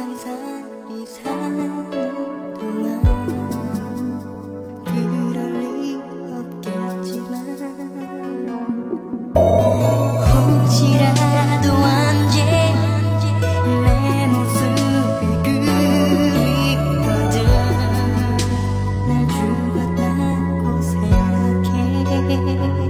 세상살이 사는 동안 그럴 리 없겠지만 혹시라도 언제 내 모습이 그리거든 날 죽었다고 생각해.